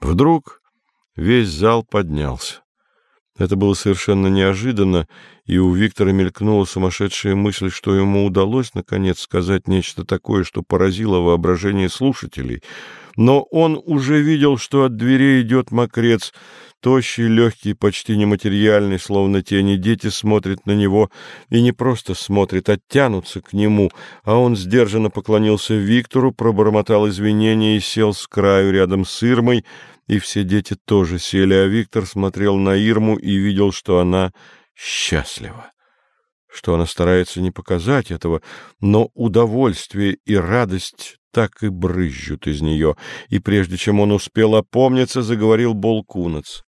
Вдруг весь зал поднялся. Это было совершенно неожиданно, и у Виктора мелькнула сумасшедшая мысль, что ему удалось, наконец, сказать нечто такое, что поразило воображение слушателей. Но он уже видел, что от дверей идет мокрец, тощий, легкий, почти нематериальный, словно тени. Дети смотрят на него, и не просто смотрят, а тянутся к нему. А он сдержанно поклонился Виктору, пробормотал извинения и сел с краю рядом с Ирмой, и все дети тоже сели, а Виктор смотрел на Ирму и видел, что она счастлива что она старается не показать этого, но удовольствие и радость так и брызжут из нее, и прежде чем он успел опомниться, заговорил Болкунац. —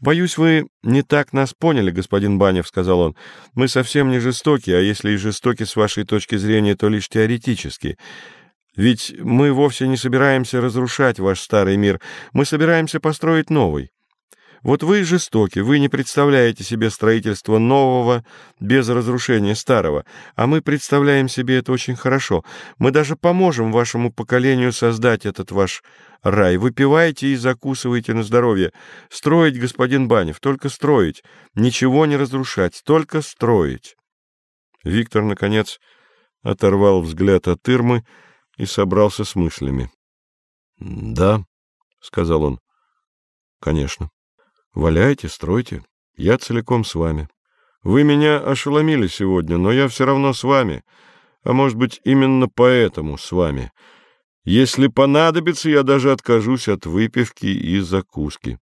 Боюсь, вы не так нас поняли, господин Банев, — сказал он. — Мы совсем не жестоки, а если и жестоки с вашей точки зрения, то лишь теоретически. Ведь мы вовсе не собираемся разрушать ваш старый мир, мы собираемся построить новый. Вот вы жестоки, вы не представляете себе строительство нового без разрушения старого, а мы представляем себе это очень хорошо. Мы даже поможем вашему поколению создать этот ваш рай. Выпивайте и закусывайте на здоровье. Строить, господин Банев, только строить. Ничего не разрушать, только строить. Виктор, наконец, оторвал взгляд от Ирмы и собрался с мыслями. — Да, — сказал он, — конечно. Валяйте, стройте. Я целиком с вами. Вы меня ошеломили сегодня, но я все равно с вами. А может быть, именно поэтому с вами. Если понадобится, я даже откажусь от выпивки и закуски.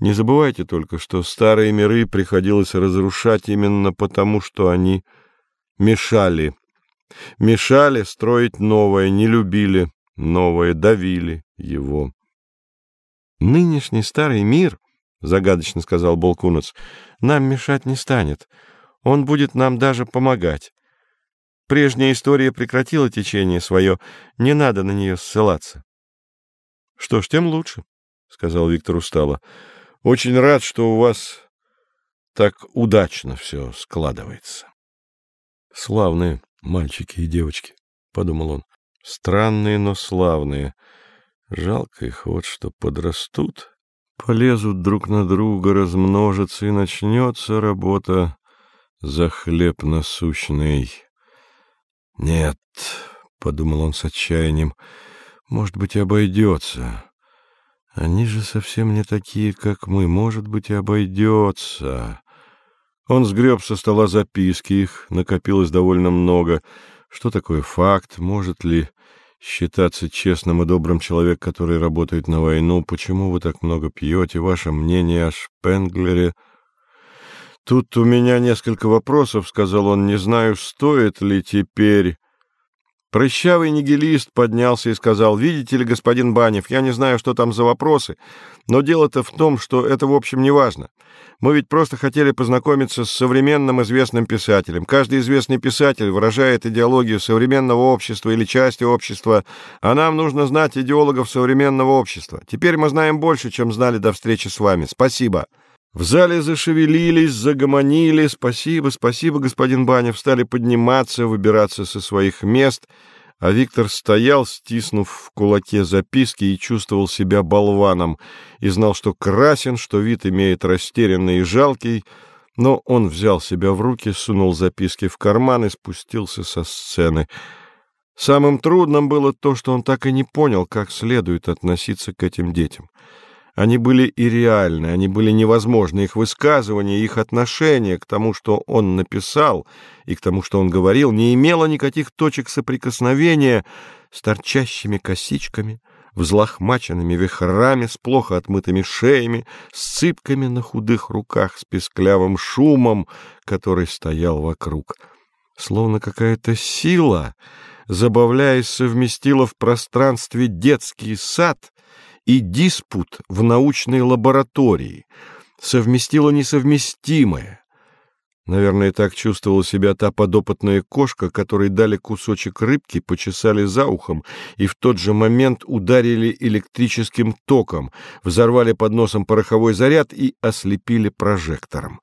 Не забывайте только, что старые миры приходилось разрушать именно потому, что они мешали. Мешали строить новое, не любили новое, давили его. Нынешний старый мир —— загадочно сказал Болкунец, — нам мешать не станет. Он будет нам даже помогать. Прежняя история прекратила течение свое, не надо на нее ссылаться. — Что ж, тем лучше, — сказал Виктор устало. — Очень рад, что у вас так удачно все складывается. — Славные мальчики и девочки, — подумал он. — Странные, но славные. Жалко их вот, что подрастут полезут друг на друга, размножатся, и начнется работа за хлеб насущный. Нет, — подумал он с отчаянием, — может быть, обойдется. Они же совсем не такие, как мы, может быть, и обойдется. Он сгреб со стола записки, их накопилось довольно много. Что такое факт, может ли считаться честным и добрым человек, который работает на войну. Почему вы так много пьете? Ваше мнение о Шпенглере? Тут у меня несколько вопросов, — сказал он. Не знаю, стоит ли теперь... Прыщавый нигилист поднялся и сказал, «Видите ли, господин Банев, я не знаю, что там за вопросы, но дело-то в том, что это, в общем, не важно. Мы ведь просто хотели познакомиться с современным известным писателем. Каждый известный писатель выражает идеологию современного общества или части общества, а нам нужно знать идеологов современного общества. Теперь мы знаем больше, чем знали до встречи с вами. Спасибо». В зале зашевелились, загомонили. «Спасибо, спасибо, господин Банев!» Стали подниматься, выбираться со своих мест, а Виктор стоял, стиснув в кулаке записки, и чувствовал себя болваном, и знал, что красен, что вид имеет растерянный и жалкий, но он взял себя в руки, сунул записки в карман и спустился со сцены. Самым трудным было то, что он так и не понял, как следует относиться к этим детям. Они были и реальны, они были невозможны. Их высказывания, их отношение к тому, что он написал, и к тому, что он говорил, не имело никаких точек соприкосновения с торчащими косичками, взлохмаченными вихрами, с плохо отмытыми шеями, с цыпками на худых руках, с песклявым шумом, который стоял вокруг. Словно какая-то сила, забавляясь, совместила в пространстве детский сад — и диспут в научной лаборатории, совместила несовместимое. Наверное, так чувствовала себя та подопытная кошка, которой дали кусочек рыбки, почесали за ухом и в тот же момент ударили электрическим током, взорвали под носом пороховой заряд и ослепили прожектором.